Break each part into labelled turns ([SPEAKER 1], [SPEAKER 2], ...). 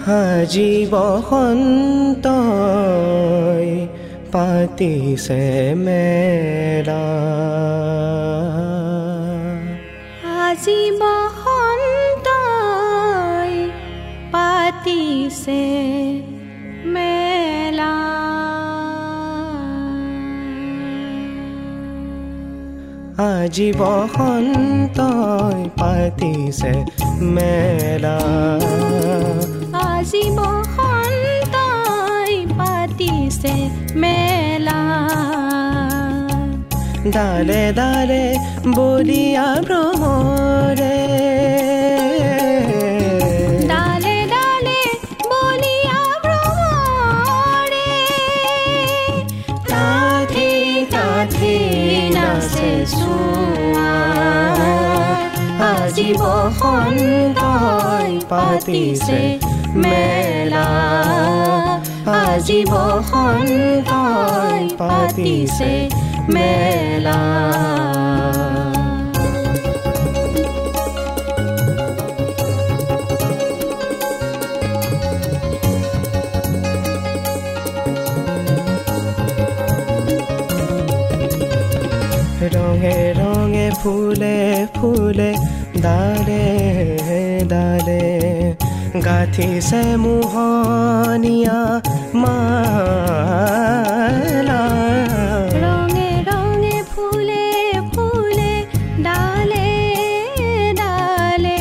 [SPEAKER 1] আজি বসন্তই পাতিছে মেলা
[SPEAKER 2] আজি বসন্তই পাতিছে মেলা
[SPEAKER 1] আজি বসন্তই পাতিছে মেলা
[SPEAKER 2] আজি বসন্তই পাতিছে মেলা
[SPEAKER 1] ডালে ডালে বলিয়া ভ্ৰমৰে
[SPEAKER 2] ডালে ডালে বলিয়া ভ্ৰমৰে
[SPEAKER 1] তাথি তাথি নাচে চোৱা আজি বসন্তই পাতিছে মেলা আজি বসন্তই পাতিছে মেলা রঙে ফুলে ফুলে দালে দালে। গাথি সে মোহনিয়া মা
[SPEAKER 2] রঙে রঙে ফুলে ফুলে ডালে ডালে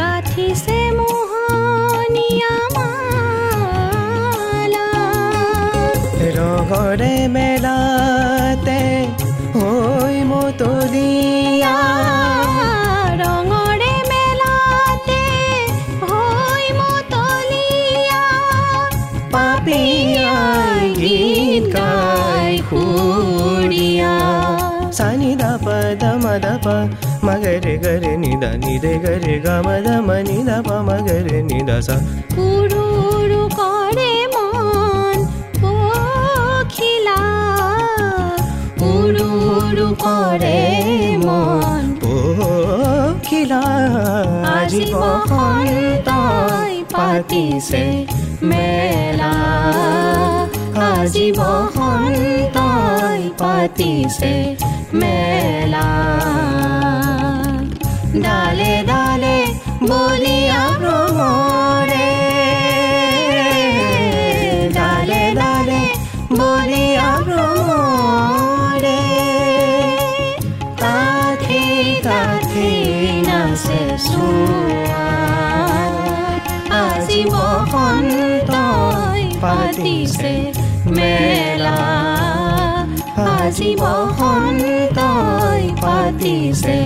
[SPEAKER 2] গাথি সে মোহনিয়া মালা।
[SPEAKER 1] রঙরে মেলাতে তুলিয়া।
[SPEAKER 2] রঙরে মেলাতে হই মতলিয়া।
[SPEAKER 1] পাপিয়াই গীত গাই খুড়িয়া। সানি দা প মগরে গরে নি দা গরে গ ম দ ম নি দা প মগরে নি সা।
[SPEAKER 2] উড়ু করে মন করে মন
[SPEAKER 1] পখিলা আজি বসন্তই পাতিছে মেলা আজি বসন্তই পাতিছে মেলা ডালে ডালে বলিয়া আজি বসন্তই পাতিছে মেলা আজি বসন্তই পাতিছে